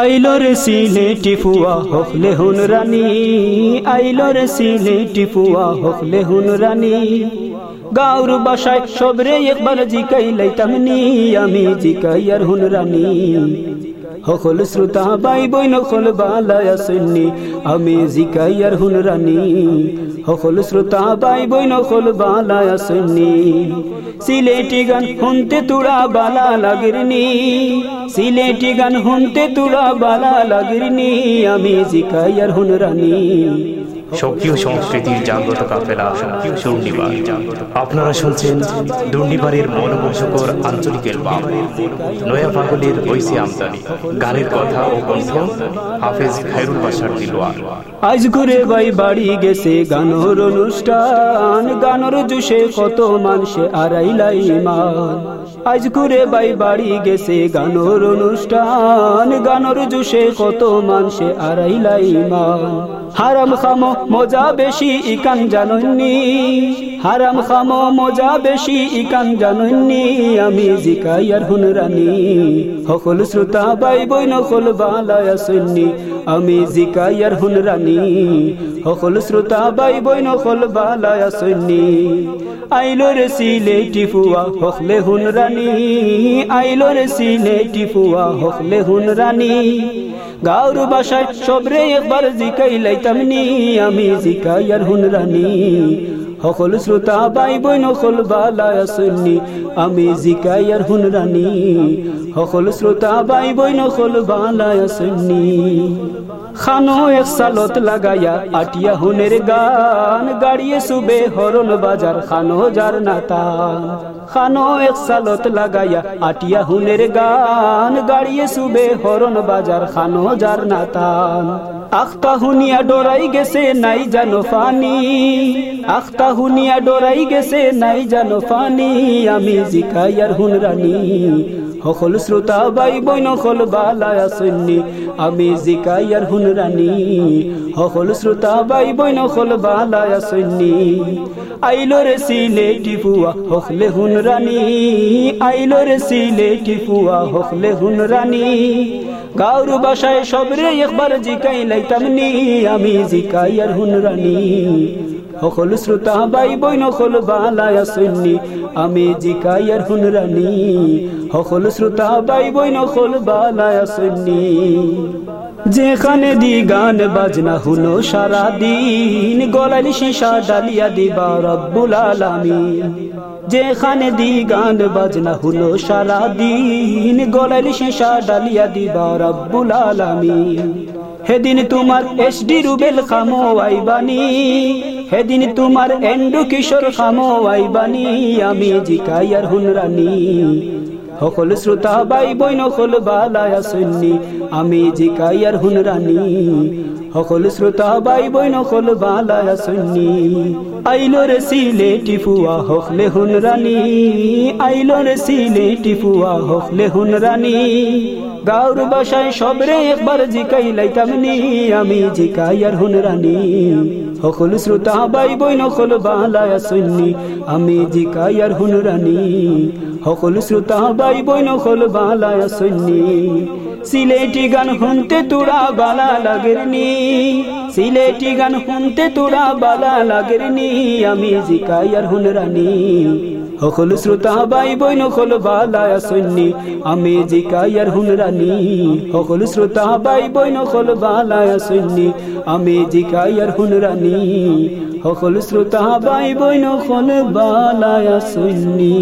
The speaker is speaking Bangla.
আইলো রে সিলেটি ফুয়া হকলে হুন রানী আইলো রে সিলেটি ফুয়া হকলে হুন রানী। গাউর বাসায় সবরে একবার জিকাই লাইতামনি আমি জিকাই আর হুন রানী। হকল শ্রোতা বাই বই নকল বালায় আসেননি আমি জিকাই আর হুন রানী। হকল শ্রোতা বাই বই নকল বালায় আসেননি সিলেটি গান হুনতে তুড়া বালা লাগিরনি। সিলেটি গান হুনতে তুড়া বালা লাগিরনি, আমি জিকাই আর হুন রানী। সক্রিয় সংস্কৃতির জাগ্রত কাফেলা দুর্নিবার আপনারা শুনছেন দুর্নিবারের মনোমোহকর আঞ্চলিক এলবাম নয়া পাগলের ঐসি আমদানি, গানের কথা ও কণ্ঠ, হাফেজ খায়রুল বাসার দিলওয়ার। আজ ঘুরে বাই বাড়ি গেছে, গানোর অনুষ্ঠান, গানোর জুসে কত মানুষে আড়াইলাই মান। আজ ঘুরে বাই বাড়ি গেছে, গানোর অনুষ্ঠান, গানোর জুসে কত মানুষে আড়াইলাই মান। হারাম খামো মজা বেশি ইকান জাননি হারাম খামো মজা বেশি ইকান জাননি আমি জিকাই আর হুনরানি সকল শ্রোতা বাই বই নকল বালায় আসন্নি। আমি জিকাই আর হুনরানি সকল শ্রোতা বাই বই নকল বালায় আসন্নি। আইলো রে সিলে টিফুয়া হকলে হুনরানি আইলো রে সিলে টিফুয়া হকলে হুনরানি গাউর বাসায় সবরে একবার জিকাই লাইতামনি আমি জিকাই আর হুনরানি সকল শ্রোতা বাই বই নকল বালায় আসন্নি আমি জিকাই আর হুনরানি সকল শ্রোতা বাই বই নকল বালায় আসন্নি খানো এক সালত লাগায়া আটিয়া হুনের গান, গাড়িয়ে সুবে হরন বাজার, খানো যার নাতা। খানো এক সালত লাগায়া আটিয়া হুনের গান, গাড়িয়ে সুবে হরন বাজার, খানো যার নাতান আখতা হুনিয়া ডোরাই গেছে, নাই জানো ফানি। আখতা হুনিয়া ডোরাই গেছে, নাই জানো ফানি। আমি জিকাই আর হুনরানি সকল শ্রোতা বাই বই নকল বালায় আসন্নি। আমি জিকাই আর হুনরানি সকল শ্রোতা বাই বই নকল বালায় আসন্নি। আইলো রে সিলে টিপুয়া হকলে হুনরানি আইলো রে সিলে টিপুয়া হকলে হুনরানি গাউর বাসায় সবরে একবার জিকাই লাইতামনি আমি জিকাই আর হুনরানি। সকল শ্রোতা বাই বই নকল বালায় আসন্নি। আমি জিকাই আর হুনরানি সকল শ্রোতা বাই বই নকল বালায় আসন্নি। যেখানে দি গান বাজনা হুনো সারা দিন গলালি শিশা ডালিয়া দিবা রব্বুল আলামিন। যেখানে দি গান বাজনা হুনো সারা দিন গলালি শিশা ডালিয়া দিবা রব্বুল আলামিন। হেদিন তোমার এসডি রুবেল খামো আইবানি হেদিন তোমার এন্ডু কিশোর খামো আইবানি আমি জিকাই আর হুনরানি সকল শ্রোতা বাই বই নকল বালায় আসন্নি আমি জিকাই আর হুনরানি সকল শ্রোতা বাই বই নকল বালায় আসন্নি আইলো রে সিলে টিফুয়া হকলে হুনরানি আইলো রে সিলে টিফুয়া হকলে হুনরানি গাউর বাসায় সবরে একবার জিকাই লাইতামনি আমি জিকাই আর হুনরানি সকল শ্রোতা বাই বই নকল বালায় আসন্নি আমি জিকাই আর হুনরানি সকল শ্রোতা বাই বই নকল বালায় আসন্নি সিলেটি গান শুনতে তোরা বালা লাগেরনি সিলেটি গান শুনতে তোরা বালা লাগেরনি আমি জিকাই আর হুনরানি সকল শ্রোতা বাই বই নকল বালায় আসন্নি আমি জিকাই আর হুনরানি সকল শ্রোতা বাই বই নকল বালায় আসন্নি আমি জিকাই আর হুনরানি সকল শ্রোতা বাই বই নকল বালায় আসন্নি